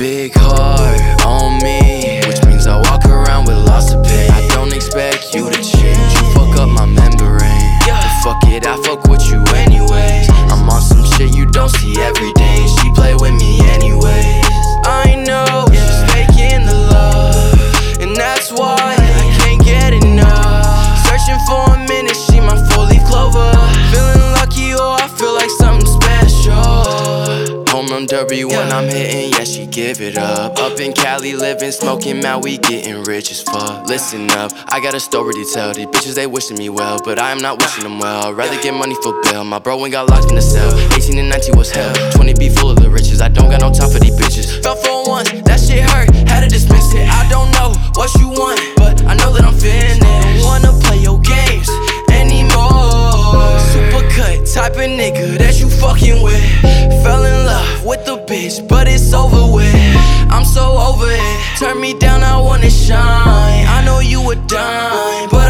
big heart on me. I'm hitting, yeah, she give it up. Up in Cali, living, smoking, man, we getting rich as fuck. Listen up, I got a story to tell. These bitches, they wishing me well, but I am not wishing them well. I'd rather get money for bail. My bro ain't got locked in the cell. 18 and 19 was hell. 20 be full of the riches. I don't got no time for these bitches. Fell for one, that shit hurt. Had to dismiss it. I don't know what you want, but I know that I'm finished. Don't wanna play your games anymore. Super cut type of nigga that you fucking with. Fell in love with the bitch, but it's over with. I'm so over it. Turn me down, I wanna shine. I know you a dime, but